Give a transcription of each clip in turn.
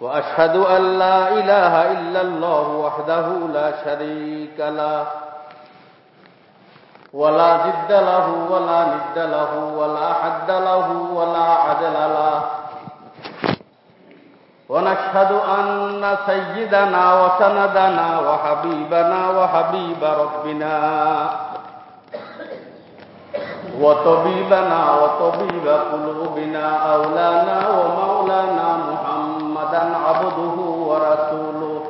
وأشهد أن لا إله إلا الله وحده لا شريك له ولا جد له ولا ند له ولا حد له ولا عدل له. ونشهد أن سيدنا وسندنا وحبيبنا وحبيب ربنا وطبيبنا وطبيب قلوبنا أولانا ومولانا محمدا عبده ورسوله.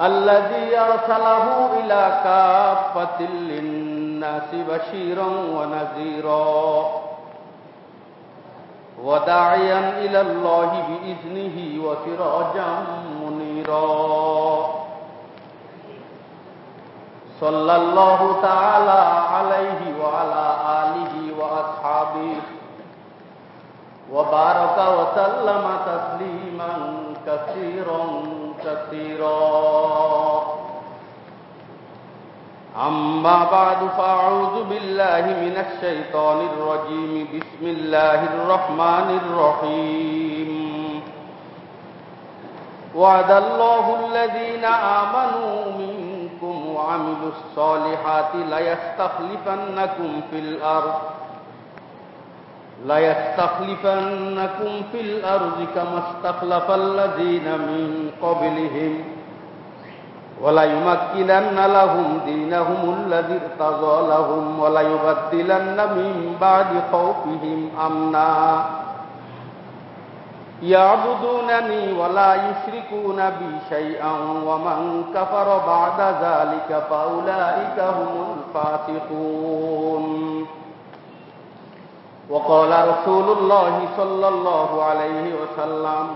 الذي أرسله إلى كافة للناس بشيرا ونذيرا. وداعيا إلى الله بإذنه وسراجا منيرا. صلى الله تعالى عليه وعلى آله وأصحابه وبارك وسلم تسليما كثيرا كثيرا. أما بعد فأعوذ بالله من الشيطان الرجيم. بسم الله الرحمن الرحيم. وعد الله الذين آمنوا منكم وعملوا الصالحات ليستخلفنكم في الأرض. ليستخلفنكم في الأرض كما استخلف الذين من قبلهم وليمكنن لهم دينهم الذي ارتضى لهم وليبدلن من بعد خوفهم أمنا يعبدونني ولا يشركون بي شيئا ومن كفر بعد ذلك فأولئك هم الفاسقون وقال رسول الله صلى الله عليه وسلم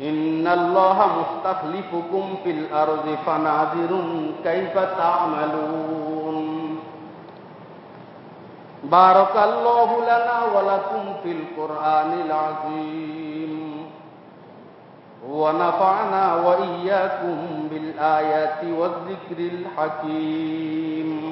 إن الله مستخلفكم في الأرض فناظر كيف تعملون. بارك الله لنا ولكم في القرآن العظيم. ونفعنا وإياكم بالآيات والذكر الحكيم.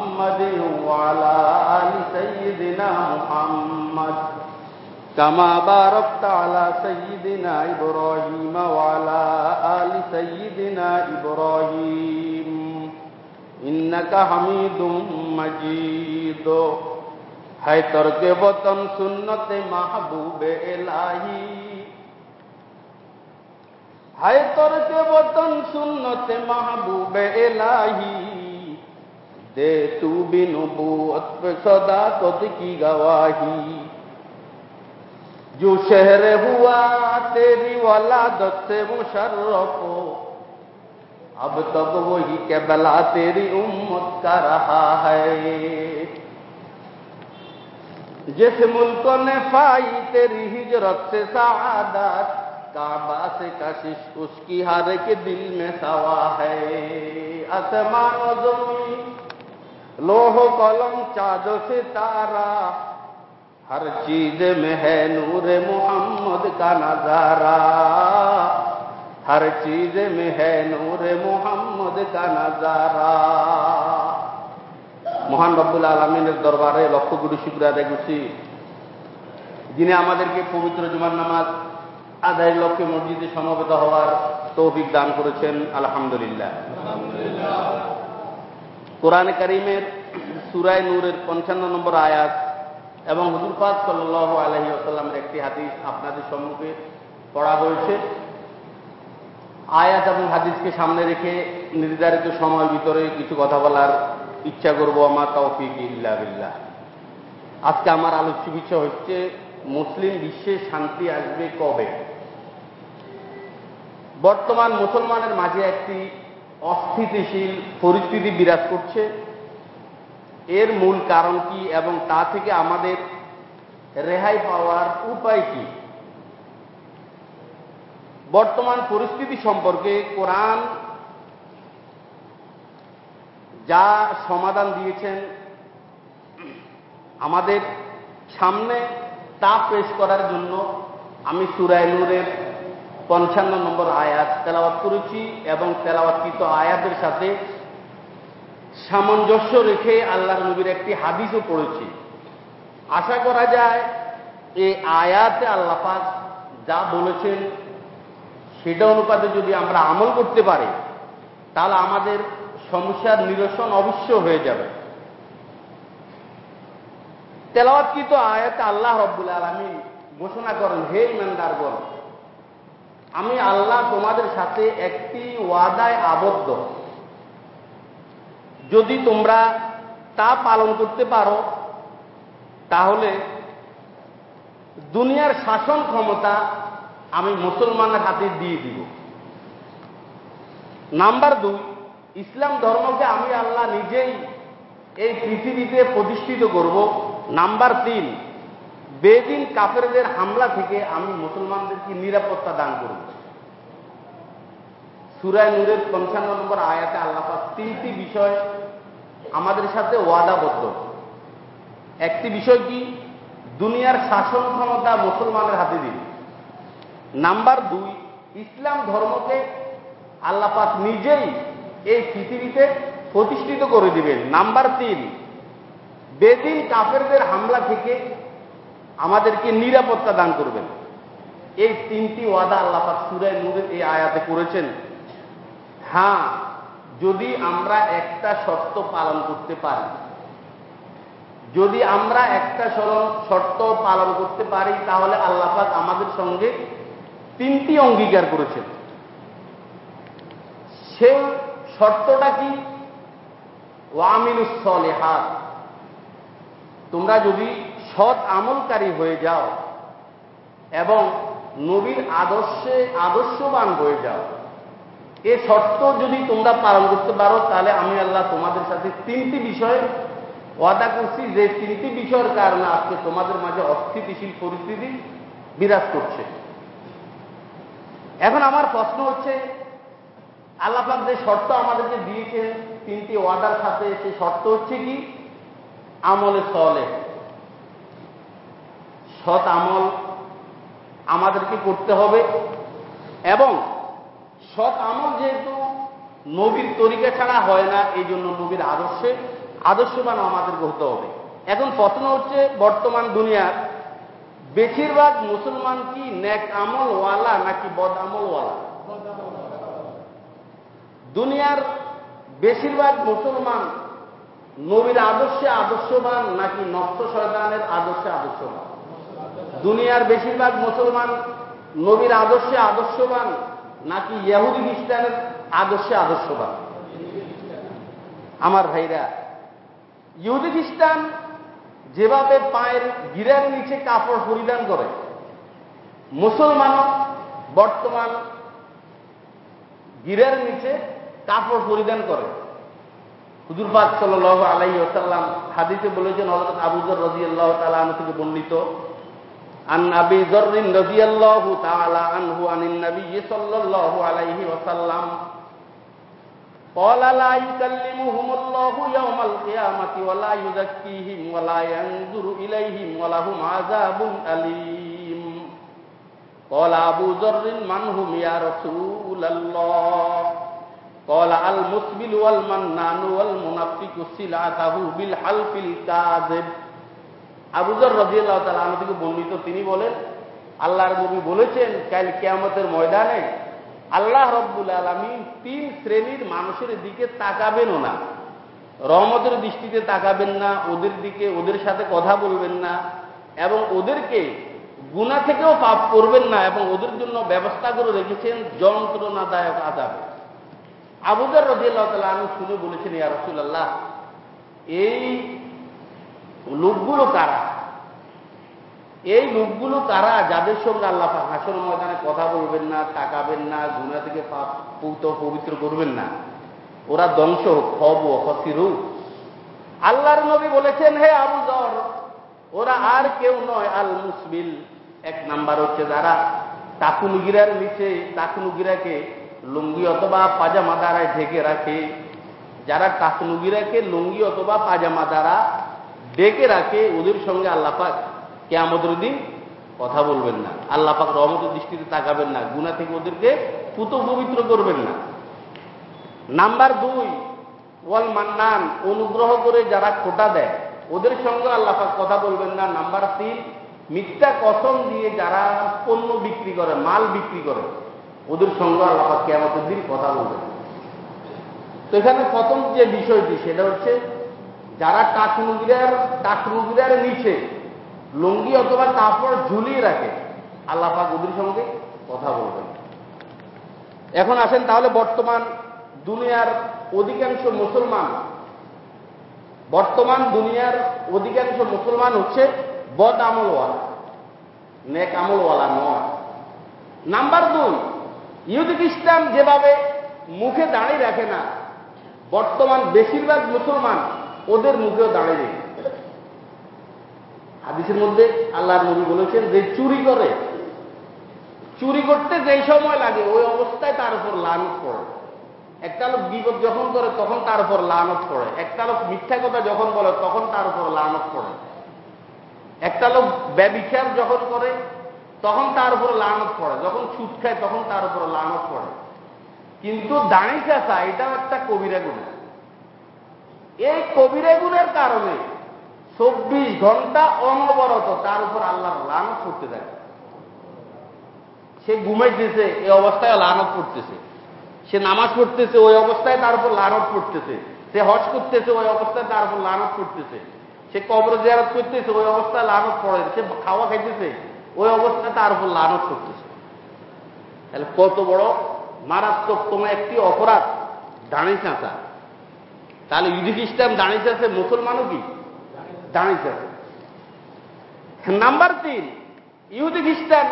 محمد وعلى آل سيدنا محمد كما باركت على سيدنا إبراهيم وعلى آل سيدنا إبراهيم إنك حميد مجيد ہے ترک وطن سنت محبوب الہی ہے ترک وطن سنت মাহবুবে এলাহি دے تو بھی نبوت پہ صداقت کی گواہی جو شہر ہوا تیری ولادت سے مشرف ہو اب تک وہی کہ بلا تیری امت کا رہا ہے جس ملک نے پائی تیری ہجرت سے سعادت کعبہ سے کشش اس کی ہر کے دل میں سوا ہے آسمان و زمین লোহ কলম चाद সে তারা हर चीज में মোহাম্মদ কা मोहम्मद का नजारा। हर चीज মোহাম্মদ কা नूर मोहम्मद का नजारा। মহান আলমিনের দরবারে লক্ষ গুরু শিবরা আদায় যিনি আমাদেরকে পবিত্র জুমার নামাজ আদায়ের লক্ষ্যে মসজিদে সমবেত হওয়ার তৌফিক দান করেছেন, আলহামদুলিল্লাহ। কোরআন করিমের সুরায় নূরের পঞ্চান্ন নম্বর আয়াত এবং হুজুর পাক সাল্লাহ আলহি আসাল্লামের একটি হাদিস আপনাদের সম্মুখে পড়া হয়েছে। আয়াত এবং হাদিসকে সামনে রেখে নির্ধারিত সময়ের ভিতরে কিছু কথা বলার ইচ্ছা করব, আমার তৌফিক ইল্লা বিল্লাহ। আজকে আমার আলোচ্য বিষয় হচ্ছে, মুসলিম বিশ্বে শান্তি আসবে কবে? বর্তমান মুসলমানের মাঝে একটি অস্থিতিশীল পরিস্থিতি বিরাজ করছে। এর মূল কারণ কি এবং তা থেকে আমাদের রেহাই পাওয়ার উপায় কি? বর্তমান পরিস্থিতি সম্পর্কে কোরআন যা সমাধান দিয়েছেন, আমাদের সামনে তা পেশ করার জন্য আমি সুরায় নূরের পঞ্চান্ন নম্বর আয়াত তেলাওয়াত করেছি এবং তেলাওয়াতকৃত আয়াতের সাথে সামঞ্জস্য রেখে আল্লাহ নবীর একটি হাদিসও পড়েছি। আশা করা যায় এই আয়াতে আল্লাপাক যা বলেছেন সেটা অনুপাতে যদি আমরা আমল করতে পারি, তাহলে আমাদের সমস্যার নিরসন অবশ্য হয়ে যাবে। তেলাওয়াতকৃত আয়াতে আল্লাহ রব্বুল আলমী ঘোষণা করেন, হে ইমানদারগণ আমি আল্লাহ তোমাদের সাথে একটি ওয়াদায় আবদ্ধ। যদি তোমরা তা পালন করতে পারো, তাহলে দুনিয়ার শাসন ক্ষমতা আমি মুসলমানের হাতে দিয়ে দিব। নাম্বার দুই, ইসলাম ধর্মকে আমি আল্লাহ নিজেই এই পৃথিবীতে প্রতিষ্ঠিত করব। নাম্বার তিন বেদিন কাফেরদের হামলা থেকে আমি মুসলমানদেরকে নিরাপত্তা দান করব। সুরায় নূরের পঞ্চান্ন নম্বর আয়াতে আল্লাপাক তিনটি বিষয় আমাদের সাথে ওয়াদাবদ্ধ। একটি বিষয় কি? দুনিয়ার শাসন ক্ষমতা মুসলমানের হাতে দিন। নাম্বার দুই, ইসলাম ধর্মকে আল্লাপাক নিজেই এই পৃথিবীতে প্রতিষ্ঠিত করে দিবেন। নাম্বার তিন, বেদিন কাফেরদের হামলা থেকে আমাদেরকে নিরাপত্তা দান করবেন। এই তিনটি ওয়াদা আল্লাপাক সুরায় নূরের এই আয়াতে করেছেন। হ্যাঁ যদি আমরা একটা শর্ত পালন করতে পারি, যদি আমরা একটা শর্ত পালন করতে পারি, তাহলে আল্লাপাক আমাদের সঙ্গে তিনটি অঙ্গীকার করেছেন। সেই শর্তটা কি? ওয়ামিনুসলে হাত তোমরা যদি সৎ আমলকারী হয়ে যাও এবং নবীর আদর্শে আদর্শবান হয়ে যাও। এ শর্ত যদি তোমরা পালন করতে পারো, তাহলে আমি আল্লাহ তোমাদের সাথে তিনটি বিষয় ওয়াদা করছি। যে তিনটি বিষয়ের কারণে আজকে তোমাদের মাঝে অস্থিতিশীল পরিস্থিতি বিরাজ করছে। এখন আমার প্রশ্ন হচ্ছে আল্লাপাক যে শর্ত আমাদেরকে দিয়েছেন তিনটি ওয়াদার সাথে, সে শর্ত হচ্ছে কি? আমলে চলে সৎ আমল আমাদেরকে করতে হবে। এবং সৎ আমল যেহেতু নবীর তরিকা ছাড়া হয় না, এই জন্য নবীর আদর্শে, আদর্শবান আমাদের হতে হবে। এখন প্রশ্ন হচ্ছে, বর্তমান দুনিয়ার বেশিরভাগ মুসলমান কি ন্যাক আমলওয়ালা নাকি বদ আমলওয়ালা? দুনিয়ার বেশিরভাগ মুসলমান নবীর আদর্শে আদর্শবান নাকি নষ্ট শয়তানের আদর্শে আদর্শবান? দুনিয়ার বেশিরভাগ মুসলমান নবীর আদর্শে আদর্শবান নাকি ইয়াহুদি খ্রিস্টানের আদর্শে আদর্শবান? আমার ভাইরা, ইহুদি খ্রিস্টান যেভাবে পায়ের গিরার নিচে কাপড় পরিধান করে, মুসলমানও বর্তমান গিরার নিচে কাপড় পরিধান করে। হুজুর পাক সাল আলাই আসাল্লাম হাদিসে বলেছেন হজরত আবুজর রাজি আল্লাহ তালা থেকে বর্ণিত عن أبي ذر رضي الله تعالى عنه عن النبي صلى الله عليه وسلم قال لا يكلمهم الله يوم القيامة ولا يزكيهم ولا ينظر إليهم ولهم عذاب أليم قال أبو ذر من هم يا رسول الله قال المسبل والمنان والمنفق سلعته بالحلف الكاذب আবুজর রজিয়াল্লাহ তালা আমাদেরকে বর্ণিত, তিনি বলেন, আল্লাহর নবী বলেছেন, কাল কেয়ামতের ময়দানে আল্লাহ রব্বুল আলমী তিন শ্রেণির মানুষের দিকে তাকাবেনও না। রহমতের দৃষ্টিতে তাকাবেন না, ওদের দিকে, ওদের সাথে কথা বলবেন না এবং ওদেরকে গুণা থেকেও পাপ করবেন না এবং ওদের জন্য ব্যবস্থা করে রেখেছেন যন্ত্রণাদায়ক আজাবে আবুদার রাজিয়াল্লাহ তালা আমি শুনে বলেছেন, ইয়া এই লোকগুলো কারা? এই লোকগুলো কারা যাদের সঙ্গে আল্লাহ হাসর ময়দানে কথা বলবেন না, তাকাবেন না গুণা থেকে পৌত পবিত্র করবেন না? ওরা ধ্বংস খব হসিরু আল্লাহর নবী বলেছেন, হে আবু জর, ওরা আর কেউ নয়, আল মুসবিল এক নাম্বার হচ্ছে যারা টাকুনুগিরার নিচে টাকুনুগিরাকে লুঙ্গি অথবা পাজামা দ্বারায় ঢেকে রাখে। যারা টাকুনুগিরাকে লুঙ্গি অথবা পাজামা দ্বারা ডেকে রাখে ওদের সঙ্গে আল্লাপাক কেয়ামতের দিন কথা বলবেন না। আল্লাপাক রহমত দৃষ্টিতে তাকাবেন না। গুণা থেকে ওদেরকে পুত পবিত্র করবেন না। নাম্বার দুই, ওয়াল মান্নান, অনুগ্রহ করে যারা খোটা দেয়, ওদের সঙ্গে আল্লাপাক কথা বলবেন না। নাম্বার তিন, মিথ্যা কসম দিয়ে যারা পণ্য বিক্রি করে, মাল বিক্রি করে, ওদের সঙ্গে আল্লাপাক কেমতের দিন কথা বলবেন তো এখানে প্রথম যে বিষয়টি, সেটা হচ্ছে যারা টাকনুগিরার টাকনুগিরার নিচে, লুঙ্গি অথবা কাপড় ঝুলিয়ে রাখে আল্লাপাক ওদের সঙ্গে কথা বলবেন। এখন আসেন তাহলে বর্তমান দুনিয়ার অধিকাংশ মুসলমান, বর্তমান দুনিয়ার অধিকাংশ মুসলমান হচ্ছে বদ আমলওয়ালা, নেক আমলওয়ালা নয়। নাম্বার দুই, ইহুদি খ্রিস্টান যেভাবে মুখে দাঁড়িয়ে রাখে না, বর্তমান বেশিরভাগ মুসলমান ওদের মুখেও দাঁড়িয়ে রেখে হাদিসের মধ্যে আল্লাহর নবী বলেছেন যে চুরি করে। চুরি করতে যেই সময় লাগে, ওই অবস্থায় তার উপর লানত পড়ে। একটা লোক বিপদ যখন করে, তখন তার উপর লানত পড়ে। একটা লোক মিথ্যা কথা যখন বলে, তখন তার উপর লানত পড়ে। একটা লোক ব্যবিচার যখন করে, তখন তার উপর লানত পড়ে। যখন সুদ খায়, তখন তার উপর লানত পড়ে। কিন্তু দাঁড়ি চাষা এটাও একটা কবিরা গুণা। এই কবিরা গুণের কারণে চব্বিশ ঘণ্টা অনবরত তার উপর আল্লাহর লানত করতে থাকে। সে ঘুমাইতেছে এই অবস্থায় লানত পড়তেছে। সে নামাজ পড়তেছে, ওই অবস্থায় তার উপর লানত পড়তেছে। সে হজ করতেছে, ওই অবস্থায় তার উপর লানত পড়তেছে। সে কবর জিয়ারত করতেছে, ওই অবস্থায় লানত পড়ে। সে খাওয়া খাইতেছে, ওই অবস্থায় তার উপর লানত করতেছে তাহলে কত বড় মারাত্মকতম একটি অপরাধ দাঁড়ি চাঁচা। তাহলে ইউদি খ্রিস্টান দাঁড়ি আছে মুসলমানও কি? দাঁড়ি চাষে নাম্বার তিন, ইহুদি খ্রিস্টান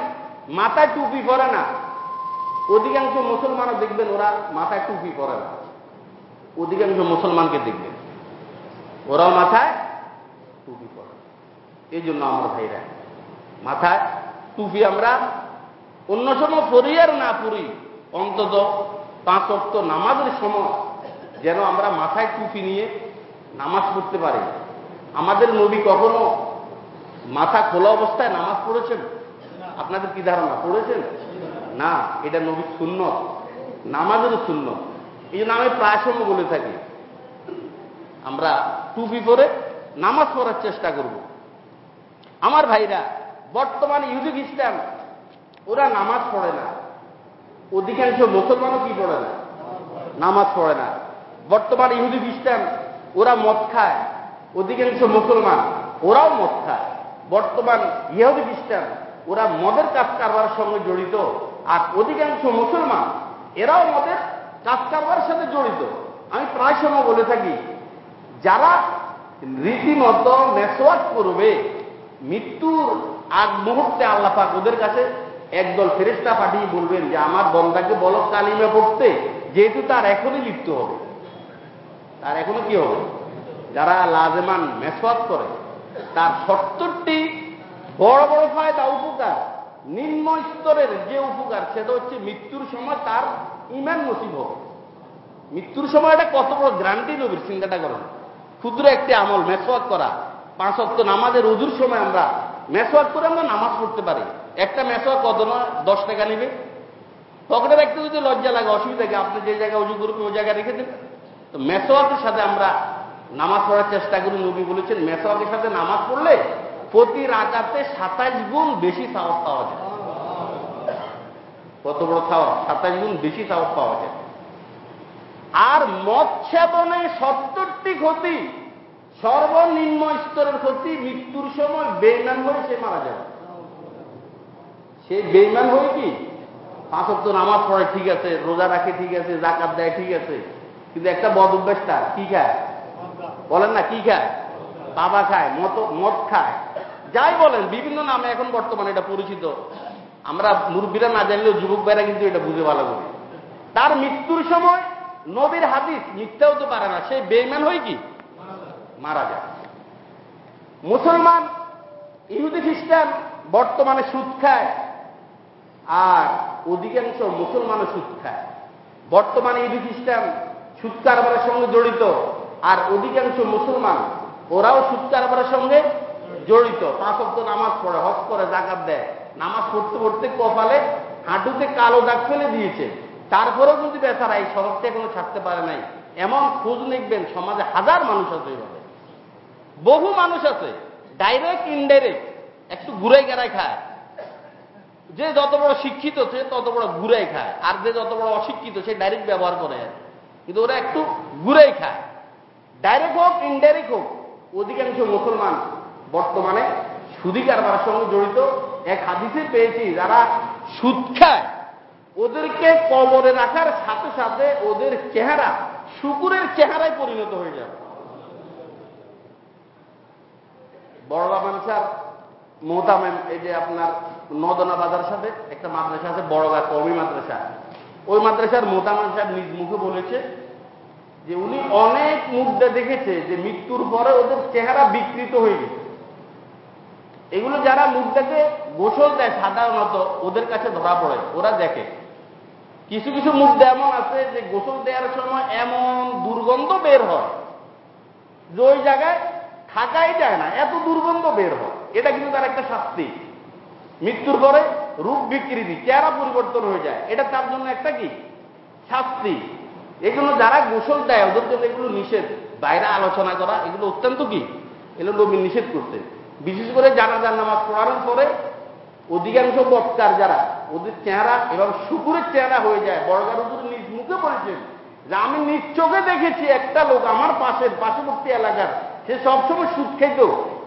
মাথায় টুপি পরে না। অধিকাংশ মুসলমানও দেখবেন ওরা মাথায় টুপি পরে না। অধিকাংশ মুসলমানকে দেখবেন। ওরাও মাথায় টুপি পরে। এই জন্য আমার ভাইরা, মাথায় টুপি আমরা অন্য সময় পড়ি আর না পড়ি অন্তত পাঁচ অক্ট নামাজের সময় যেন আমরা মাথায় টুপি নিয়ে নামাজ পড়তে পারি। আমাদের নবী কখনো মাথা খোলা অবস্থায় নামাজ পড়েছেন? আপনাদের কি ধারণা, পড়েছেন? না, এটা নবী শূন্য নামাজেরও শূন্য এই জন্য আমি প্রায় বলে থাকি, আমরা টুপি পরে নামাজ পড়ার চেষ্টা করব। আমার ভাইরা, বর্তমানে ইহুদি খ্রিস্টান, ওরা নামাজ পড়ে না। অধিকাংশ মুসলমানও কি পড়ে না? নামাজ পড়ে না। বর্তমান ইহুদি খ্রিস্টান, ওরা মদ খায়। অধিকাংশ মুসলমান, ওরাও মদ খায়। বর্তমান ইহুদি খ্রিস্টান, ওরা মদের কাজ কারবার সঙ্গে জড়িত। আর অধিকাংশ মুসলমান, এরাও মদের কাজ কারবার সাথে জড়িত। আমি প্রায় সময় বলে থাকি, যারা রীতিমতো মেসওয়াক করবে, মৃত্যুর আগ মুহূর্তে আল্লাপাক ওদের কাছে একদল ফেরেস্তা পাঠিয়ে বলবেন যে, আমার বন্দাকে বলো কালিমে পড়তে, যেহেতু তার এখনই লিপ্ত হবে। তার এখনও কি হবে? যারা লাজেমান মেসওয়াক করে, তার সত্তরটি বড় বড় ফায়দা, উপকার। নিম্ন স্তরের যে উপকার, সেটা হচ্ছে মৃত্যুর সময় তার ইমান নসিব হবে। মৃত্যুর সময় এটা কত বড় গ্রান্টি নবীর চিন্তাটা করেন? ক্ষুদ্র একটি আমল, মেসওয়াক করা। পাঁচ অক্ট নামাজের উজুর সময় আমরা মেসওয়াক করে আমরা নামাজ পড়তে পারি। একটা মেসওয়াক কত নয়? দশ টাকা নেবে। পকেটে রাখতে যদি লজ্জা লাগে, অসুবিধা কি? আপনি যে জায়গায় উজু করবেন, ওই জায়গায় রেখে দেন তো মেসওয়াকের সাথে আমরা নামাজ পড়ার চেষ্টা করি, নবী বলেছেন, মেসওয়াকের সাথে নামাজ পড়লে প্রতি রাজাতে সাতাইশ গুণ বেশি সাহস পাওয়া যায়। কত বড় খাওয়া সাতাইশ গুণ বেশি সাহস পাওয়া যায়। আর মদ সত্তরটি ক্ষতি, সর্বনিম্ন স্তরের ক্ষতি, মৃত্যুর সময় বেইমান হয়ে সে মারা যাবে। সে বেইমান হয়ে কি? পাঁচ অক্ট নামাজ পড়ে ঠিক আছে, রোজা রাখে ঠিক আছে জাকাত দেয় ঠিক আছে। কিন্তু একটা বদ অভ্যাস তার। কি খায়? বলেন না, কি খায়? বাবা খায় মত মদ খায়। যাই বলেন, বিভিন্ন নামে এখন বর্তমানে এটা পরিচিত। আমরা মুরব্বীরা না জানলেও যুবক ভাইরা কিন্তু এটা বুঝে ভালো করে। তার মৃত্যুর সময় নবীর হাদিস মিথ্যাও তো পারে না। সে বেইমান হয় কি? মারা যায়। মুসলমান, ইহুদি, খ্রিস্টান বর্তমানে সুদ খায়, আর অধিকাংশ মুসলমানও সুদ খায়। বর্তমানে ইহুদি, খ্রিস্টান সুদ কারবারের সঙ্গে জড়িত। আর অধিকাংশ মুসলমান, ওরাও সুদ কারবারের সঙ্গে জড়িত। পাঁচ অক্ট নামাজ পড়ে, হজ করে, জাকাত দেয়। নামাজ পড়তে পড়তে কপালে হাঁটুতে কালো দাগ ফেলে দিয়েছে। তারপরেও কিন্তু বেচারা এই স্বভাবটা এখনও ছাড়তে পারে নাই। এমন খোঁজ নিকবেন সমাজে হাজার মানুষ আছে এইভাবে। বহু মানুষ আছে ডাইরেক্ট ইনডাইরেক্ট একটু ঘুরে গেড়ায় খায়। যে যত বড় শিক্ষিত, সে তত বড় ঘুরে খায়। আর যে যত বড় অশিক্ষিত, সে ডাইরেক্ট ব্যবহার করে। কিন্তু ওরা একটু ঘুরেই খায়। ডাইরেক্ট হোক ইনডাইরেক্ট হোক, অধিকাংশ মুসলমান বর্তমানে সুদী কারবার সঙ্গে জড়িত। এক হাদিসে পেয়েছি, যারা সুদ খায়, ওদেরকে কবরে রাখার সাথে সাথে ওদের চেহারা শুকুরের চেহারায় পরিণত হয়ে যাবে বড়লা মানুষার মোহতামেম, এই যে আপনার নদনা বাজার সাথে একটা মাদ্রাসা আছে, বড়গা কমি মাদ্রাসা। ওই মাদ্রাসার মোহতামেম সাহেব নিজ মুখে বলেছে যে উনি অনেক মুদ্রা দেখেছে যে মৃত্যুর পরে ওদের চেহারা বিকৃত হয়ে গেছে। এগুলো যারা মুদ্রাকে গোসল দেয় সাধারণত, ওদের কাছে ধরা পড়ে, ওরা দেখে। কিছু কিছু মুদ্রা এমন আছে যে গোসল দেওয়ার সময় এমন দুর্গন্ধ বের হয়। যে ওই জায়গায় থাকাই যায় না, এত দুর্গন্ধ বের হয়। এটা কিন্তু তার একটা শাস্তি। মৃত্যুর পরে রূপ বিকৃতি, চেহারা পরিবর্তন হয়ে যায়। এটা তার জন্য একটা কি? শাস্তি। এগুলো যারা গোসল দেয়, ওদের জন্য এগুলো নিষেধ। বাইরে আলোচনা করা, এগুলো অত্যন্ত কি? এগুলো নবী নিষেধ করতে বিশেষ করে জানাজার নামাজ পড়ানোর পরে অধিকাংশ বক্তার যারা, ওদের চেহারা এবং শুকুরের চেহারা হয়ে যায়। বড়গার উপরে নিজ মুখে বলেছেন, যে আমি নিজ চোখে দেখেছি একটা লোক আমার পাশের, পার্শ্ববর্তী এলাকার, সে সবসময় সুদ খেত।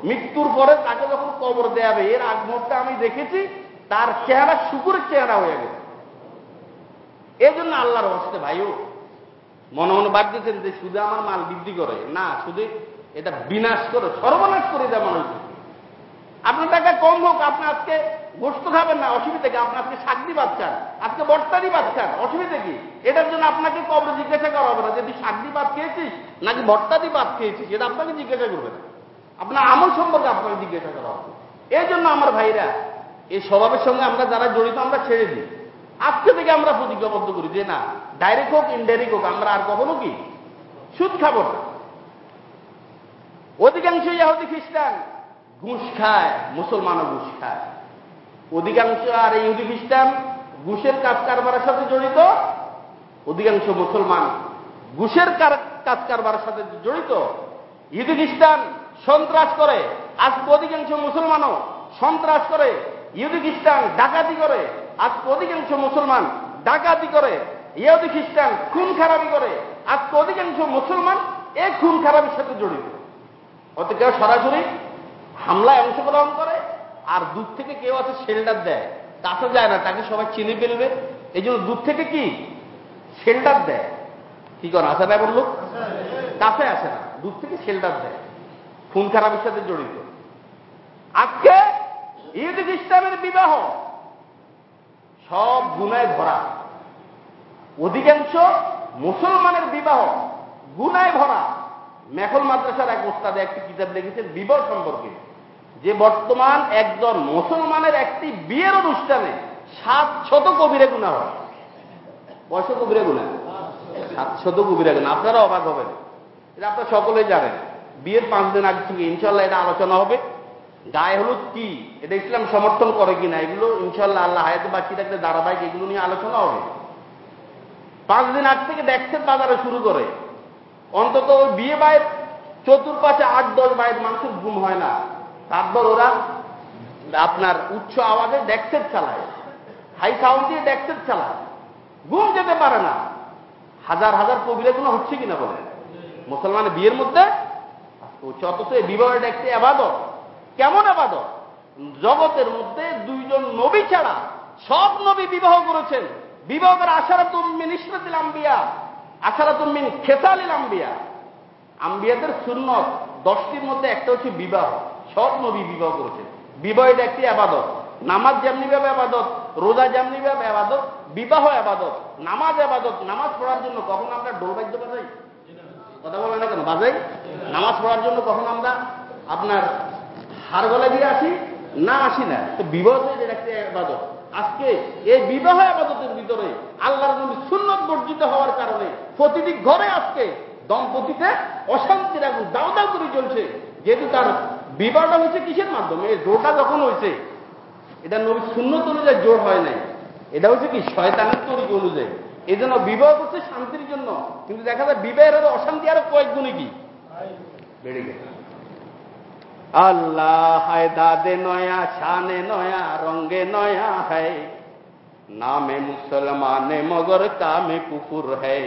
মৃত্যুর পরে তাকে যখন কবর দেওয়া হবে, এর আগ মুহূর্তে আমি দেখেছি, তার চেহারা শুকুরের চেহারা হয়ে গেছে। এই জন্য আল্লাহর হস্তে ভাইও মনে মনে বাদ দিয়েছেন যে শুধু আমার মাল বৃদ্ধি করে। না সুদে এটা বিনাশ করে, সর্বনাশ করে দেয় মানুষকে আপনার টাকা কম হোক, আপনি আজকে গোস্ত খাবেন না, অসুবিধা কি? আপনি আজকে শাকদি খান, আজকে বর্তারি খান, অসুবিধা কি? এটার জন্য আপনাকে কবরে জিজ্ঞাসা করা হবে না যে তুই শাকদি বাদ খেয়েছিস নাকি ভর্তাদি বাদ খেয়েছিস? এটা আপনাকে জিজ্ঞাসা করবে না। আপনার আমল সম্পর্কে আপনাকে জিজ্ঞাসা করা হবে। এই জন্য আমার ভাইরা, এই স্বভাবের সঙ্গে আমরা যারা জড়িত, আমরা ছেড়ে দিই। আজকে থেকে আমরা প্রতিজ্ঞাবদ্ধ করি যে না ডাইরেক্ট হোক ইনডাইরেক্ট হোক, আমরা আর কখনো কি সুদ খাব না। অধিকাংশ ইহুদি খ্রিস্টান ঘুষ খায়, মুসলমানও ঘুষ খায়। অধিকাংশ আর ইহুদি খ্রিস্টান ঘুষের কাজ কারবারের সাথে জড়িত, অধিকাংশ মুসলমান ঘুষের কাজ কারবারের সাথে জড়িত। ইহুদি খ্রিস্টান সন্ত্রাস করে, আজকে অধিকাংশ মুসলমানও সন্ত্রাস করে, ইহুদি খ্রিস্টান ডাকাতি করে আজকে অধিকাংশ মুসলমান ডাকাতি করে ইহুদি খ্রিস্টান খুন খারাপি করে। আজকে অধিকাংশ মুসলমান এই খুন খারাপির সাথে জড়িত। অত কেউ সরাসরি হামলায় অংশগ্রহণ করে আর দূর থেকে কেউ আছে শেল্টার দেয়। কাছে যায় না, তাকে সবাই চিনে ফেলবে। এই জন্য দূর থেকে কি? শেল্টার দেয়। কি করে আসে না বলল কাছে আসে না, দূর থেকে শেল্টার দেয়। খুন খারাপের সাথে জড়িত। আজকে ঈদ খ্রিস্টানের বিবাহ সব গুনায় ভরা। অধিকাংশ মুসলমানের বিবাহ গুনায় ভরা। মেখল মাদ্রাসার এক ওস্তাদে একটি কিতাব লিখেছেন বিবাহ সম্পর্কে। যে বর্তমান একজন মুসলমানের একটি বিয়ের অনুষ্ঠানে সাত শত কবিরে গুণা হয়। কয়শ কবিরে গুণা? সাত শত কবিরে গুণা। আপনারা অবাক হবেন। এটা আপনারা সকলেই জানেন। বিয়ের পাঁচ দিন আগে থেকে ইনশাল্লাহ এটা আলোচনা হবে। গায়ে হলুদ কি? এটা ইসলাম সমর্থন করে কিনা এগুলো ইনশাল্লাহ আল্লাহ হায়াতে বাকি থাকলে ধারাবাহিক এগুলো নিয়ে আলোচনা হবে। পাঁচ দিন আগ থেকে দেখছেন বাজারে শুরু করে। অন্তত ওই বিয়ে বাইর চতুর্পাশে আট, দশ বাইর মানুষের ঘুম হয় না। তারপর ওরা আপনার উচ্চ আওয়াজে ডেক্সেট চালায়। হাই সাউন্ড দিয়ে ডেক্সেট চালায়। ঘুম যেতে পারে না। হাজার হাজার কবিরা গুলো হচ্ছে কিনা বলে মুসলমানের বিয়ের মধ্যে? অথচ বিবাহের একটি আবাদত। কেমন আবাদত? জগতের মধ্যে দুইজন নবী ছাড়া সব নবী বিবাহ করেছেন। বিবাহ করে আশারাতুমিন ইসরাতিল আম্বিয়া আশারাতুমিন খেসালিল আম্বিয়া। আম্বিয়াদের সুন্নত, দশটির মধ্যে একটা হচ্ছে বিবাহ। সব নবী বিবাহ করেছেন। বিবাহ এটা একটি আবাদত। নামাজ যেমনি ভাবে আবাদত, রোজা যেমনি ভাবে আবাদত, বিবাহ আবাদত, নামাজ আবাদত। নামাজ পড়ার জন্য কখন আমরা ডোর বাদ্য বাজাই? কথা বলে না কেন? বাজাই? নামাজ পড়ার জন্য কখন আমরা আপনার হার গলা দিয়ে আসি? না আসি না। তো বিবাহ তো এটা একটি আজকে এই বিবাহ আবাদতের ভিতরে আল্লাহর নবী সুন্নত বর্জিত হওয়ার কারণে প্রতিটি ঘরে আজকে দম্পতিতে অশান্তির আগুন দাও দাও করে চলছে যেহেতু তার বিবাহটা হয়েছে কিসের মাধ্যমে? এই জোরটা যখন হয়েছে, এটা নবী শূন্যত অনুযায়ী জোর হয় নাই। এটা হচ্ছে কি শয়তানের তরিক অনুযায়ী। এই জন্য বিবাহ করছে শান্তির জন্য। কিন্তু দেখা যায় বিবাহের অশান্তি আরও কয়েক গুণে কি? বেড়ে গেছে। আল্লাহ হায় দাদে নয়া শানে নয়া রঙ্গে নয়া है নামে মুসলমানে মগর কামে কুকুর है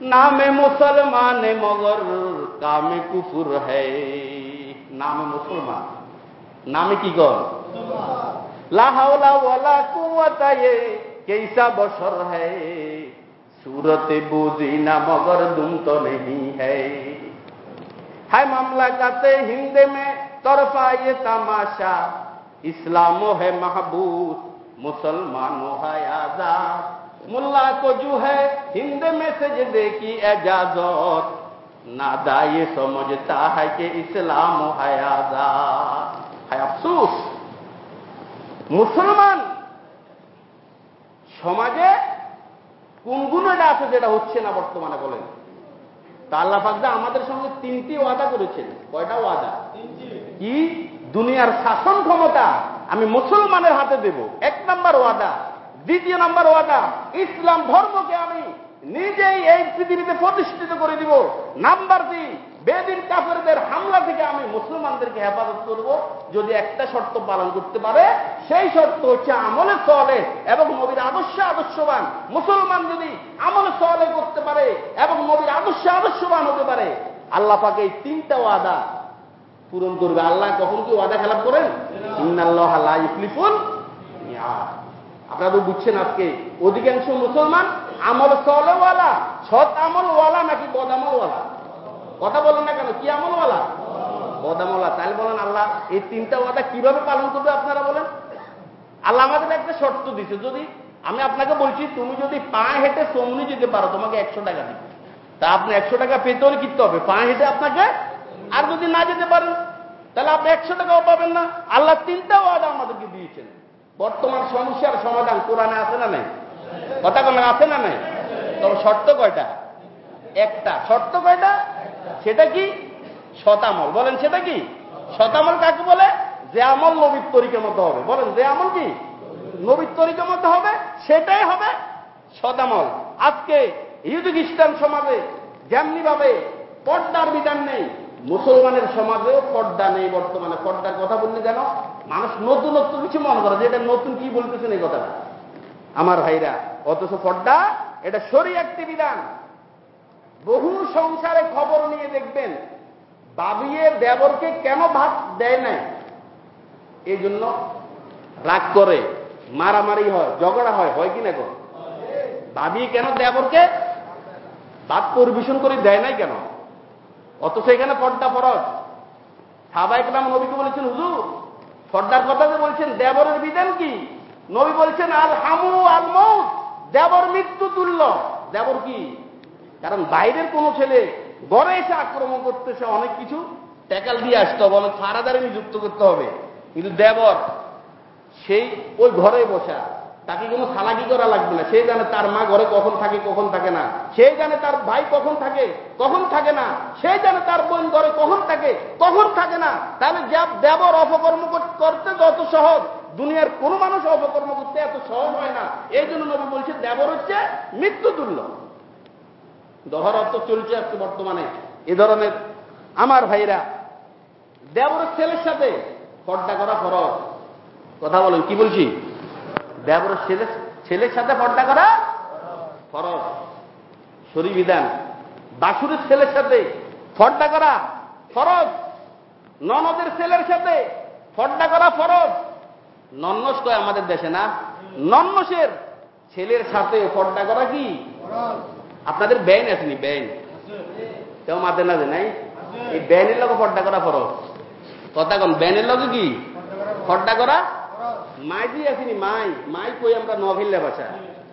নামে মুসলমান মগর কামে কুকুর है নামে মুসলমান নামে কি কর লাহাওলা ওয়ালা কুয়াতা ये कैसा बशर है सूरत बूझी ना मगर दुम तो नहीं है है मामला कहते हिंदी में तरफा ये तमाशा इस्लामो है महबूस मुसलमानों है आजाद मुल्ला को जो है हिंद में सजदे की इजाजत नादा ये समझता है कि इस्लाम है आजाद है अफसोस মুসলমান সমাজে কোন গুণটা আছে যেটা হচ্ছে না বর্তমানে বলেন তা আল্লাহ পাকদা আমাদের সঙ্গে তিনটি ওয়াদা করেছেন। কয়টা ওয়াদা? কি? দুনিয়ার শাসন ক্ষমতা আমি মুসলমানের হাতে দেব। এক নাম্বার ওয়াদা। দ্বিতীয় নাম্বার ওয়াদা ইসলাম ধর্মকে আমি নিজেই এই পৃথিবীতে প্রতিষ্ঠিত করে দিব। নাম্বার তিন বেদিন কাফেরদের হামলা থেকে আমি মুসলমানদেরকে হেফাজত করব, যদি একটা শর্ত পালন করতে পারে। সেই শর্ত হচ্ছে আমলে চলে এবং নবীর আদর্শ আদর্শবান। মুসলমান যদি আমলে চলে করতে পারে এবং নবীর আদর্শ আদর্শবান হতে পারে, আল্লাহ পাকে এই তিনটা ওয়াদা পূরণ করবে। আল্লাহ কখন কি ওয়াদা খেলাপ করেন? ইন্নাল্লাহ লা ইফলিফুল আপনারা তো বুঝছেন আজকে অধিকাংশ মুসলমান আমল চলেওয়ালা, সৎ আমলওয়ালা নাকি বদ আমলওয়ালা? কথা বলেন না কেন? কি আমলওয়ালা? বদ আমলা তাহলে বলেন আল্লাহ, এই তিনটা ওয়াদা কীভাবে পালন করবে আপনারা বলেন? আল্লাহ আমাদের একটা শর্ত দিছে, যদি আমি আপনাকে বলছি, তুমি যদি পা হেঁটে সমনি যেতে পারো, তোমাকে একশো টাকা দিবে। তা আপনি একশো টাকা পেতে হলে কিনতে হবে? পা হেঁটে আপনাকে আর যদি না যেতে পারেন, তাহলে আপনি একশো টাকাও পাবেন না। আল্লাহ তিনটা ওয়াদা আমাদেরকে দিয়েছেন। বর্তমান সমস্যার সমাধান কোরআনে আছে না নাই? কথা কোনো আছে না নাই? তবে শর্ত কয়টা? একটা, শর্ত কয়টা? সেটা কি? শতামল বলেন সেটা কি? শতামল কাকে বলে? যে আমল নবীর তরিকের মতো হবে। বলেন, যে আমল কি? নবীর তরিকের মতো হবে, সেটাই হবে শতামল আজকে ইহুদি খ্রিস্টান সমাজে যেমনি ভাবে পর্দার বিধান নেই, মুসলমানের সমাজেও পর্দা নেই বর্তমানে। পর্দার কথা বললে যেন মানুষ নতুনত্ব কিছু মনে করে যে এটা নতুন কি বলতেছেন এই কথাটা। আমার ভাইরা, অথচ পর্দা, এটা সরি একটি বিধান। বহু সংসারে খবর নিয়ে দেখবেন, বাবিয়ের দেবরকে কেন ভাত দেয় নাই? এই জন্য রাগ করে, মারামারি হয়, ঝগড়া হয় হয় কি না গো? ভাবি কেন দেবরকে ভাত পরিবেশন করে দেয় নাই কেন? অথচ এখানে পর্দা ফরজ। সাবাইক নাম নবীকে বলেছেন, হুজুর, পর্দার কথা যে বলছেন, দেবরের বিধান কি? নবী বলছেন আল হামু আল দেবর মৃত্যু তুল্য। দেবর কি? কারণ বাইরের কোন ছেলে গড়ে এসে আক্রমণ করতেছে অনেক কিছু ট্যাকাল দিয়ে আসতে হবে, অনেক ফারাদারে নিযুক্ত করতে হবে। কিন্তু দেবর, সেই ওই ঘরে বসা, তাকে কোনো সালাকি করা লাগবে না। সে জানে তার মা ঘরে কখন থাকে কখন থাকে না। সে জানে তার ভাই কখন থাকে কখন থাকে না। সে জানে তার বোন ঘরে কখন থাকে কখন থাকে না। তাহলে দেবর অপকর্ম করতে যত সহজ দুনিয়ার কোনো মানুষ অপকর্ম করতে এত সহজ হয় না। এই জন্য নবী বলছে দেবর হচ্ছে মৃত্যু তুল্য। দহর অর্থ চলছে আজকে বর্তমানে। এ ধরনের আমার ভাইরা, দেবরের ছেলের সাথে পর্দা করা ফরজ। কথা বলেন, কি বলছি? দেবর ছেলে ছেলের সাথে পর্দা করা ফরজ। শরী বিধান বাসুরের ছেলের সাথে ফর্দা করা ফরজ। ননদের ছেলের সাথে ফর্দা করা ফরজ। নন্নস কয় আমাদের দেশে না? নন্নসের ছেলের সাথে পর্দা করা কি? আপনাদের ব্যান আসেনি ব্যান? কেউ মাতে না নাই? এই ব্যানের লগে পর্দা করা ফরক কথা কন ব্যানের লগে কি? পর্দা করা? মাইজি আসেনি মাই। মাই কই আমরা নভিল্লা ভাষা?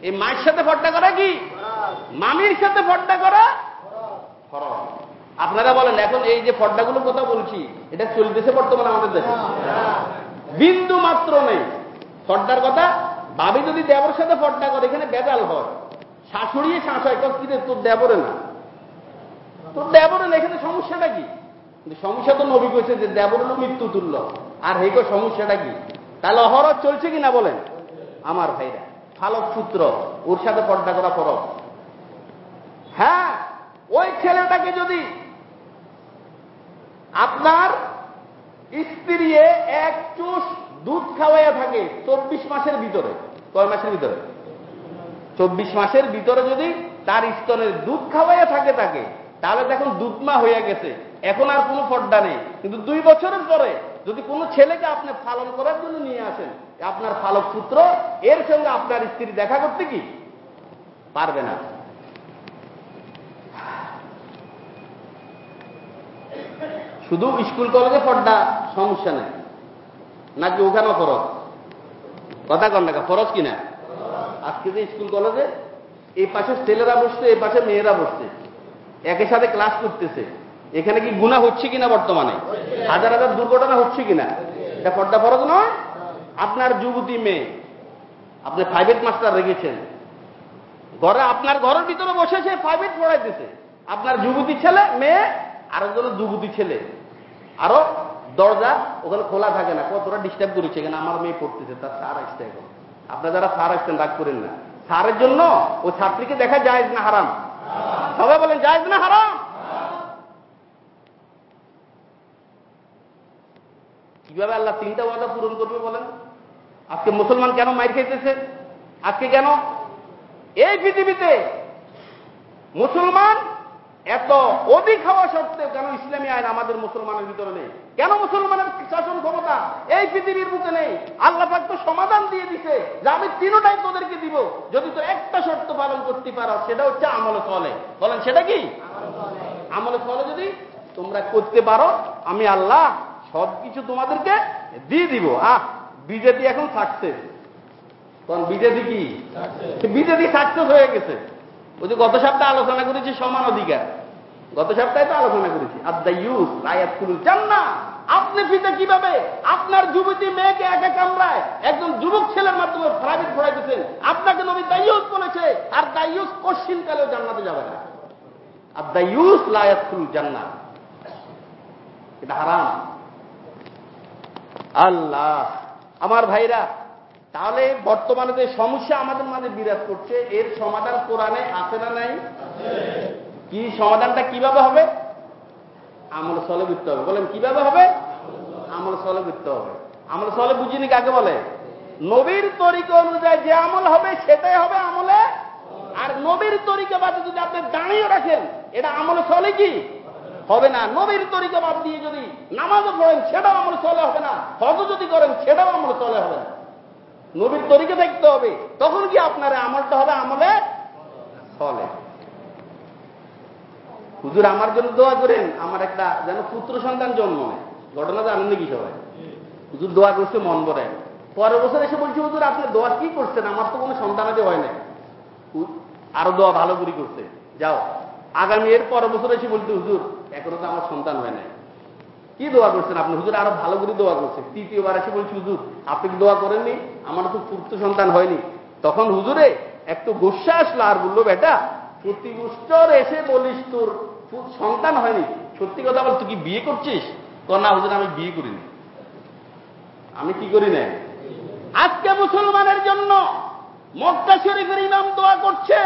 এই মায়ের সাথে পর্দা করা কি? মামির সাথে পর্দা করা? ফরক আপনারা বলেন এখন এই যে পর্দাগুলোর কথা বলছি এটা চলতেছে বর্তমানে আমাদের দেশে? বিন্দু মাত্র নেই। পর্দার কথা, ভাবি যদি দেবর সাথে পর্দা করে, এখানে বেজাল হয়। শাশুড়ি শাঁসায় কি তোর দেবরে না? তোর দেবরে না, এখানে সমস্যাটা কি? সমস্যা তো নবী কইছে যে দেবর হলো মৃত্যু তুল্য। আর হেগো সমস্যাটা কি? তাহলে অহরত চলছে কিনা বলেন? আমার ভাইরা, ফালক পুত্র, ওর সাথে পর্দা করা পরব হ্যাঁ ওই ছেলেটাকে যদি আপনার স্ত্রী এক চুষ দুধ খাওয়াইয়া থাকে চব্বিশ মাসের ভিতরে। কয় মাসের ভিতরে? চব্বিশ মাসের ভিতরে যদি তার স্তনের দুধ খাওয়াইয়া থাকে তাকে, তাহলে দেখুন দুধমা হইয়া গেছে। এখন আর কোনো পর্দা নেই। কিন্তু দুই বছরের পরে যদি কোনো ছেলেকে আপনি ফালন করার জন্য নিয়ে আসেন, আপনার ফালক পুত্র, এর সঙ্গে আপনার স্ত্রী দেখা করতে কি? পারবে না। শুধু স্কুল কলেজে পর্দা সমস্যা নেই। নাকি ওখানেও ফরজ? কথা কন টাকা ফরজ কিনা? আজকে যে স্কুল কলেজে এই পাশে ছেলেরা বসছে, এই পাশে মেয়েরা বসছে। একের সাথে ক্লাস করতেছে। এখানে কি গুণা হচ্ছে কিনা বর্তমানে? হাজার হাজার দুর্ঘটনা হচ্ছে কিনা? এটা পর্দা ফরজ নয়? আপনার যুবতী মেয়ে, আপনি প্রাইভেট মাস্টার রেখেছেন। ঘরে আপনার ঘরের ভিতরে বসেছে প্রাইভেট পড়াইতেছে। আপনার যুবতী ছেলে, মেয়ে, আরেকজনের যুবতী ছেলে। আরও দরজা ওখানে খোলা থাকে না। কতটা ডিস্টার্ব করেছে এখানে আমার মেয়ে পড়তেছে, তার সার আসতে এখন। আপনার যারা সার আসছেন, রাগ করেন না। সারের জন্য ওই ছাত্রীকে দেখা যায় না হারাম। সবাই বলেন যায় না হারাম? কীভাবে আল্লাহ তিনটা ওয়াদা পূরণ করবে বলেন? আজকে মুসলমান কেন মাইর খাইতেছে? আজকে কেন? এই পৃথিবীতে মুসলমান এত অধিক হওয়া সত্ত্বেও কেন ইসলামী আইন আমাদের মুসলমানের ভিতরে নেই? কেন মুসলমানের শাসন ক্ষমতা এই পৃথিবীর বুকে নেই? আল্লাহ পাক তো সমাধান দিয়ে দিছে যে আমি তিনটাই তোদেরকে দিব। যদি তো একটা শর্ত পালন করতে পারো সেটা হচ্ছে আমলে চলে বলেন সেটা কি? আমলে চলে যদি তোমরা করতে পারো আমি আল্লাহ সব কিছু তোমাদেরকে দিয়ে দিব। আহ বিজেপি এখন সাকসেস কারণ বিজেপি কি? বিজেপি সাকসেস হয়ে গেছে। ওই যে গত সপ্তাহে আলোচনা করেছি সমান অধিকার। গত সপ্তাহে তো আলোচনা করেছি। আদা ইউস রায়াত কুল জান্না আপনি ফিতে কীভাবে? আপনার যুবতী মেয়েকে একা কামড়ায় একজন যুবক ছেলের মাধ্যমে প্রাইভেট পড়াইতেছেন আপনাকে নবী দাইয়ুস বলেছে, আর দাইয়ুস কশ্চিন কালেও জান্নাতে যাবে না। আর দাইয়ুস লায়াত কুল জান্না এটা হারাম। আল্লাহ, আমার ভাইরা, তাহলে বর্তমানে যে সমস্যা আমাদের মাঝে বিরাজ করছে, এর সমাধান কোরআনে আছে না নাই? কি সমাধানটা কীভাবে হবে? আমল সলে বুঝতে হবে। বলেন, কীভাবে হবে? আমল সলে বুঝতে হবে। আমল সলে বুঝিনি কাকে বলে? নবীর তরিকা অনুযায়ী যে আমল হবে, সেটাই হবে আমলে। আর নবীর তরিকা বাদে যদি আপনি দাঁড়িয়ে রাখেন, এটা আমলে চলে কি? হবে না। নবীর তরিকা বাদ দিয়ে যদি নামাজও পড়েন, সেটাও আমল চলে হবে না। হজ যদি করেন, সেটাও আমল চলে হবে না। নবীর তরিকে দেখতে হবে। তখন কি আপনার আমলটা হবে আমলে? চলে হুজুর, আমার জন্য দোয়া করেন, আমার একটা যেন পুত্র সন্তান জন্ম নেয় ঘটনা জানেন নাকি সবাই হুজুর দোয়া করছে, মন ভরে। পরের বছর এসে বলছি, হুজুর, আপনি দোয়া কি করছেন? আমার তো কোনো সন্তান আগে হয় নাই। আরও দোয়া ভালো করে করছে। যাও। আগামী এর পরের বছর এসে বলতে হুজুর, এখনও তো আমার সন্তান হয় নাই। কি দোয়া করছেন আপনি? হুজুর আরও ভালো করে দোয়া করছে। তৃতীয়বার এসে বলছি, হুজুর, আপনি কি দোয়া করেননি? আমার তো পুত্র সন্তান হয়নি। তখন হুজুরে একটু গোসা আসলো, আর বলল, বেটা, প্রতি বছর এসে বলিস তোর সন্তান হয়নি। সত্যি কথা বল, তুই কি বিয়ে করছিস? না হুজুর, আমি বিয়ে করিনি। আমি কি করি না আজকে মুসলমানের জন্য মক্কা শরীফের ইমাম দোয়া করছে।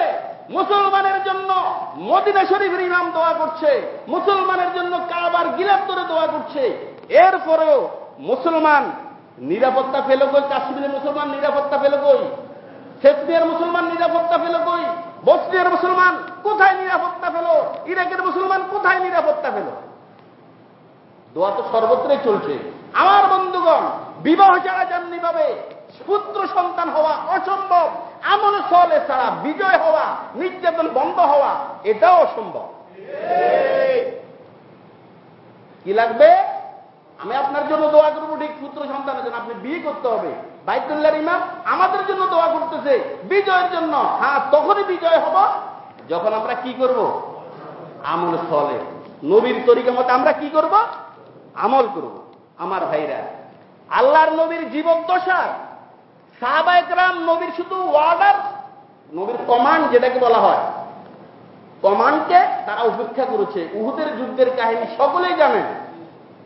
মুসলমানের জন্য মদিনা শরীফের ইমাম দোয়া করছে। মুসলমানের জন্য কাবার গিলাপ ধরে দোয়া করছে। এরপরেও মুসলমান নিরাপত্তা পেল কই? কাশ্মীরের মুসলমান নিরাপত্তা পেল কই? সেসবিয়ার মুসলমান নিরাপত্তা পেল কই? বসনিয়ার মুসলমান কোথায় নিরাপত্তা পেল? ইরাকের মুসলমান কোথায় নিরাপত্তা পেল? দোয়া তো সর্বত্রই চলছে। আমার বন্ধুগণ, বিবাহ ছাড়া যেমনি ভাবে পুত্র সন্তান হওয়া অসম্ভব, আমল সলে ছাড়া বিজয় হওয়া, নির্যাতন বন্ধ হওয়া, এটাও অসম্ভব। কি লাগবে? আমি আপনার জন্য দোয়া করব ঠিক পুত্র সন্তানের জন্য। আপনি বিয়ে করতে হবে। বাইতুল্লার ইমাম আমাদের জন্য দোয়া করতেছে। বিজয়ের জন্য। হ্যাঁ তখনই বিজয় হব। যখন আমরা কি করব? আমল স্থলে। নবীর তরিকা মতো আমরা কি করব? আমল করব। আমার ভাইরা, আল্লাহর নবীর জীবদ্দশায় সাহাবায়করাম নবীর শুধু ওয়ার্ডার নবীর কমান্ড যেটাকে বলা হয় কমান্ডকে তারা উপেক্ষা করেছে। উহুদের যুদ্ধের কাহিনী সকলেই জানেন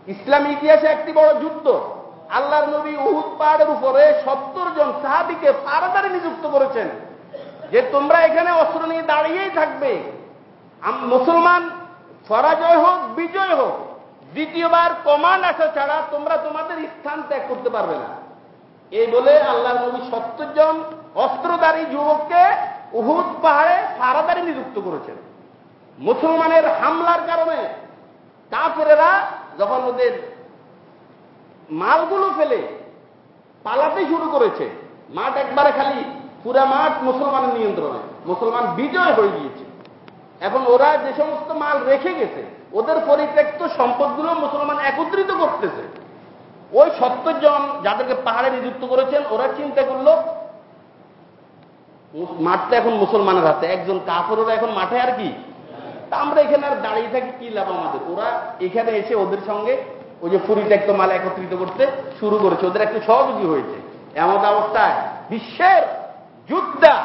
ইসলামী ইতিহাসে একটি বড় যুদ্ধ। আল্লাহর নবী উহুদ পাহাড়ের উপরে সত্তর জন সাহাবিকে পারাদারে নিযুক্ত করেছেন। যে তোমরা এখানে অস্ত্র নিয়ে দাঁড়িয়েই থাকবে। মুসলমান, পরাজয় হোক, বিজয় হোক, দ্বিতীয়বার কমান্ড আসা ছাড়া তোমরা তোমাদের স্থান ত্যাগ করতে পারবে না। এই বলে আল্লাহ নবী সত্তর জন অস্ত্রধারী যুবককে উহুদ পাহাড়ে ফারাদারি নিযুক্ত করেছেন। মুসলমানের হামলার কারণে কাফেরেরা যখন ওদের মালগুলো ফেলে পালাতে শুরু করেছে। মাঠ একবারে খালি, পুরা মাঠ মুসলমানের নিয়ন্ত্রণে। মুসলমান বিজয় হয়ে গিয়েছে। এখন ওরা যে সমস্ত মাল রেখে গেছে, ওদের পরিত্যক্ত সম্পদগুলো মুসলমান একত্রিত করতেছে। ওই সত্তর জন যাদেরকে পাহাড়ে নিযুক্ত করেছেন, ওরা চিন্তা করল মাঠটা এখন মুসলমানের হাতে, একজন কাপড়রা এখন মাঠে আর কি? তা আমরা এখানে আর দাঁড়িয়ে থাকি, কি লাভ আমাদের? ওরা এখানে এসে ওদের সঙ্গে ওই যে পরিত্যক্ত মাল একত্রিত করতে শুরু করেছে, ওদের একটু সহযোগী হয়েছে। এমন অবস্থায় বিশ্বের যুদ্ধা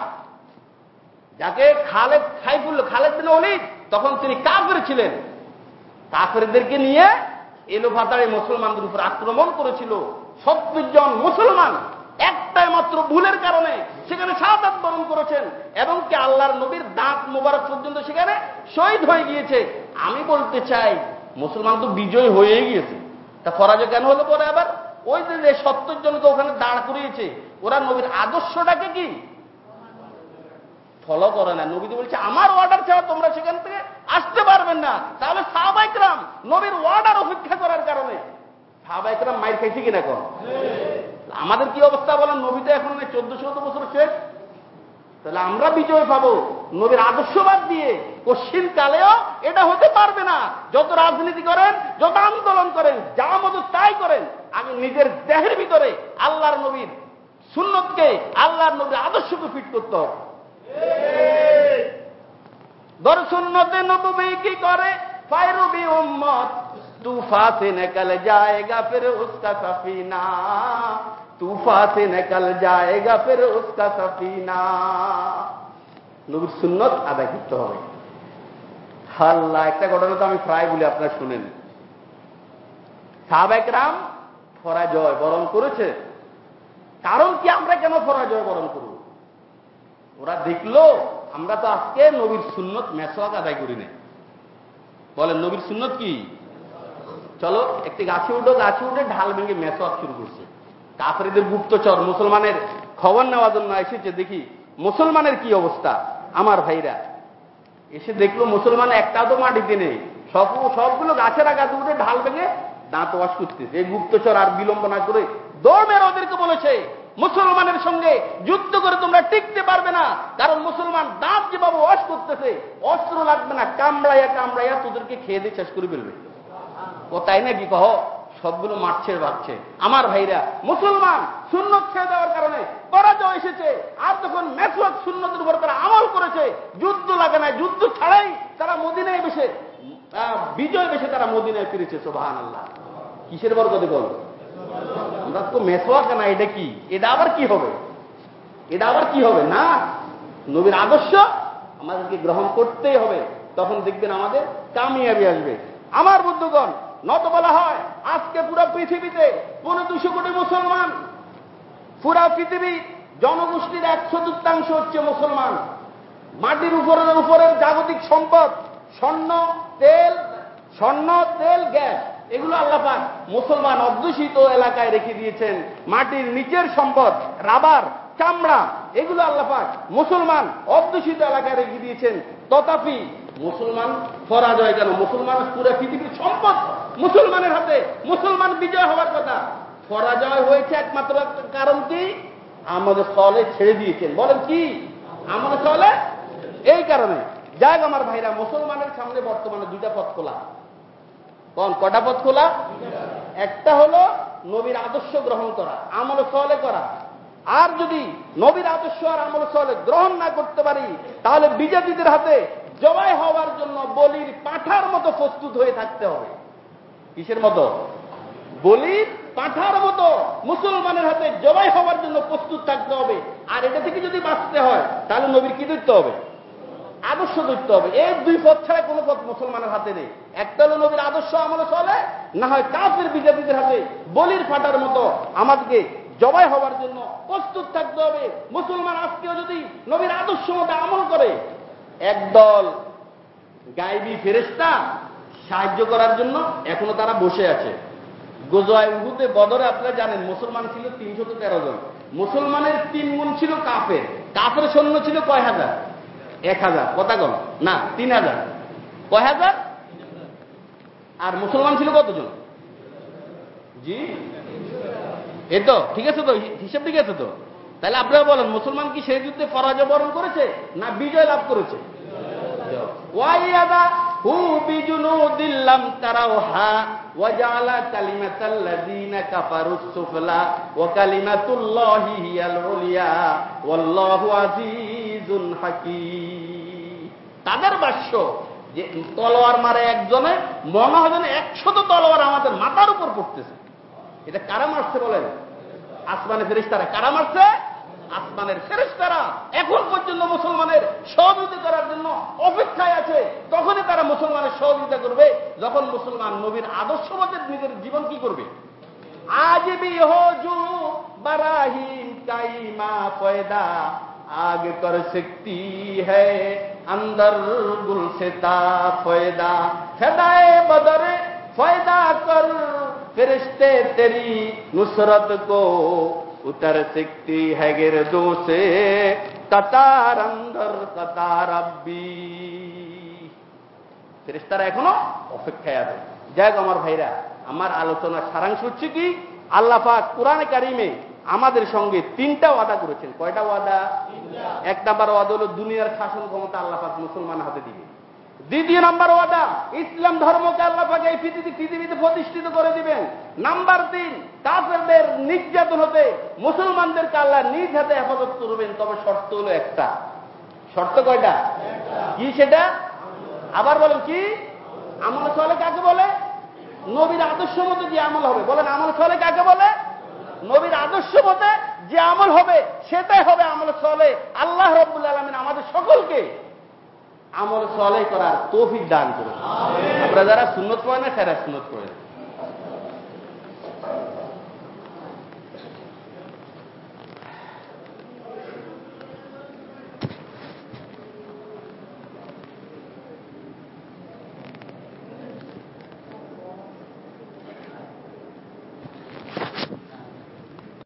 যাকে খালেদ সাইফুল, খালেদ বিন অলিদ তখন তিনি কাফের ছিলেন। কাফেরদেরকে নিয়ে এলো ফাতারে মুসলমানদের উপর আক্রমণ করেছিল। সত্তর জন মুসলমান একটাই মাত্র ভুলের কারণে সেখানে সাদাত বরণ করেছেন এবং কি আল্লাহর নবীর দাঁত মোবারক পর্যন্ত সেখানে শহীদ হয়ে গিয়েছে। আমি বলতে চাই, মুসলমান তো বিজয় হয়ে গিয়েছে। তা পরাজয় কেন হলো পরে আবার? ওই যে সত্তর জনকে ওখানে দাঁড় করিয়েছে ওরা নবীর আদর্শটাকে কি? ফলো করে না। নবীদি বলছে আমার অর্ডার ছাড়া তোমরা সেখান থেকে আসতে পারবেন না। তাহলে সাহবাইকরাম নবীর অর্ডার অপেক্ষা করার কারণে। সাহবাইকরাম মাইর খাইছে কিনা কর আমাদের কি অবস্থা বলেন? নবীতে এখন চোদ্দ শত বছর শেষ। তাহলে আমরা বিজয় পাব। নবীর আদর্শবাদ দিয়ে কশ্চিন কালেও এটা হতে পারবে না। যত রাজনীতি করেন, যত আন্দোলন করেন, যা মতো তাই করেন, আমি নিজের দেহের ভিতরে আল্লাহর নবীর সুন্নতকে, আল্লাহর নবীর আদর্শকে ফিট করতে হবে। ধর সুন্নতে নবী কি করে? ফাইরুবি উম্মত তুফা কালে যায় গা ফের উস্কা সাফিনা। तूफा से निकल जाएगा फिर उसका सफीना নবীর সুন্নত আদায় করতে হবে আল্লাহ একটা ঘটনা তো আমি প্রায় বলি আপনারা শুনেন সাহাবাইকরাম পরাজয় বরণ করেছে কারণ কি আমরা কেন পরাজয় বরণ করব ওরা দেখলো আমরা তো আজকে নবীর সুন্নত মেসোয়াক আদায় করি না বলেন নবীর সুন্নত কি চলো একটি গাছে উঠো গাছে উঠে ঢাল ভেঙে মেসোয়াক শুরু করছে কাফেরদের গুপ্তচর মুসলমানের খবর নেওয়ার জন্য এসেছে, দেখি মুসলমানের কি অবস্থা? আমার ভাইরা, এসে দেখল মুসলমান একটাও তো মাটিতে নেই, সব সবগুলো গাছের আগাতে উঠে ঢাল ভেঙে দাঁত ওয়াশ করতেছে। এই গুপ্তচর আর বিলম্ব না করে দৌড়ের ওদেরকে বলেছে, মুসলমানের সঙ্গে যুদ্ধ করে তোমরা টিকতে পারবে না, কারণ মুসলমান দাঁত যেভাবে ওয়াশ করতেছে, অস্ত্র লাগবে না, কামড়াইয়া কামড়াইয়া তোদেরকে খেয়ে দিয়ে শেষ করে ফেলবে। ও তাই নাকি কহ? সবগুলো মারছে ভাবছে আমার ভাইরা, মুসলমান সুন্নত ছেড়ে দেওয়ার কারণে পরাজয় এসেছে। আর তখন মেসওয়াক সুন্নতের উপর তারা আমল করেছে, যুদ্ধ লাগে না যুদ্ধ ছাড়াই তারা মদিনায় বেসে বিজয় বেসে তারা মদিনায় ফিরেছে সোবাহান আল্লাহ কিসের বরকতে বল? আমরা তো মেসওয়াক না, এটা কি? এটা আবার কি হবে? এটা আবার কি হবে? না, নবীর আদর্শ আমাদেরকে গ্রহণ করতেই হবে। তখন দেখবেন আমাদের কামিয়াবি আসবে। আমার বুদ্ধগণ নত বলা হয়, আজকে পুরো পৃথিবীতে পনেরো দুশো কোটি মুসলমান, পুরা পৃথিবী জনগোষ্ঠীর এক চতুর্থাংশ হচ্ছে মুসলমান। মাটির উপরের উপরের জাগতিক সম্পদ, স্বর্ণ, তেল স্বর্ণ, তেল, গ্যাস, এগুলো আল্লাপাক মুসলমান অধ্যুষিত এলাকায় রেখে দিয়েছেন। মাটির নিচের সম্পদ, রাবার, চামড়া, এগুলো আল্লাপাক মুসলমান অধ্যুষিত এলাকায় রেখে দিয়েছেন। তথাপি মুসলমান পরাজয় কেন? মুসলমান পুরো পৃথিবীর সম্পদ মুসলমানের হাতে। মুসলমান বিজয় হওয়ার কথা। পরাজয় হয়েছে একমাত্র কারণ কি? আমাদের সলে ছেড়ে দিয়েছেন। বলেন কি? আমাদের সলে এই কারণে। যাক আমার ভাইরা, মুসলমানের সামনে বর্তমানে দুইটা পথ খোলা। কোন? কটা পথ খোলা? একটা হলো নবীর আদর্শ গ্রহণ করা, আমল সলে করা। আর যদি নবীর আদর্শ আর আমল সলে গ্রহণ না করতে পারি, তাহলে বিজেপিদের হাতে জবাই হওয়ার জন্য বলির পাঠার মতো প্রস্তুত হয়ে থাকতে হবে। কিসের মতো? বলির পাঠার মতো মুসলমানের হাতে জবাই হওয়ার জন্য প্রস্তুত থাকতে হবে। আর এটা থেকে যদি বাঁচতে হয়, তাহলে নবীর কি ধরতে হবে? আদর্শ ধরতে হবে। এই দুই পথ ছাড়া কোনো পথ মুসলমানের হাতে নেই। একটা হলো নবীর আদর্শ আমলে চলে, না হয় কাফের বিজাতিদের হাতে বলির ফাটার মতো আমাদেরকে জবাই হওয়ার জন্য প্রস্তুত থাকতে হবে। মুসলমান আজকেও যদি নবীর আদর্শ মতো আমল করে একদল গাইবি ফেরেস্তা সাহায্য করার জন্য এখনও তারা বসে আছে। গোজোয় উহুদে বদরে আপনারা জানেন, মুসলমান ছিল তিনশত তেরো জন। মুসলমানের তিন গুণ ছিল কাফের। কাফের সৈন্য ছিল কয় হাজার? এক হাজার। কথা কম না, তিন হাজার। কয় হাজার? আর মুসলমান ছিল কতজন? জি? এ তো, ঠিক আছে তো? হিসেব ঠিক আছে তো? তাহলে আপনারা বলেন, মুসলমান কি সেই যুদ্ধে পরাজয় বরণ করেছে না বিজয় লাভ করেছে? তাদের ভাষ্য যে তলোয়ার মারে একজনে, মনে হয় যেন একশত তলোয়ার আমাদের মাথার উপর পড়তেছে। এটা কারা মারছে বলেন? আসমানে ফেরিস্তারা কারা মারছে? আসমানের ফেরেস্তারা এখন পর্যন্ত মুসলমানের সহযোগিতা করার জন্য অপেক্ষায় আছে। তখনই তারা মুসলমানের সহযোগিতা করবে, যখন মুসলমান নবীর আদর্শ মতে নিজের জীবন কি করবে? আজবি হজু বারাহিম কাইমা পয়দা, আগ কর সকতি হন্দর গুল সেতা ফয়দা। ফেদায় বদরে, ফয়দা কর ফেরিস্তে তেরি নুসরত কো उतर सकती है गिरदों से कतार अंदर कतार अब्बी ফেরেস্তারা এখনো অপেক্ষায় আছে যাই হোক আমার ভাইরা আমার আলোচনার সারাংশ হচ্ছে কি আল্লাহ পাক কোরআনে কারিমে আমাদের সঙ্গে তিনটা ওয়াদা করেছেন কয়টা ওয়াদা এক নাম্বার ওয়াদা হলো দুনিয়ার শাসন ক্ষমতা আল্লাহ পাক মুসলমান হাতে দিবে দ্বিতীয় নাম্বার ওয়াদা, ইসলাম ধর্মকে আল্লাহ পাক এই পৃথিবী, পৃথিবীতে প্রতিষ্ঠিত করে দিবেন। নাম্বার তিন, কাফেরদের নির্যাতন হতে মুসলমানদেরকে আল্লাহ নিজ হাতে হেফাজত করবেন, তবে শর্ত হলো একটা। শর্ত কয়টা? কি সেটা? আবার বলেন কি? আমল চলে কাকে বলে? নবীর আদর্শ মতে যে আমল হবে। বলেন, আমল চলে কাকে বলে? নবীর আদর্শ মতে যে আমল হবে, সেটাই হবে আমল চলে। আল্লাহ রব্বুল আলমিন আমাদের সকলকে আমল সলে করার তৌফিক দান করে আমরা যারা সুন্নত পড়ে না সেরা সুন্নত করে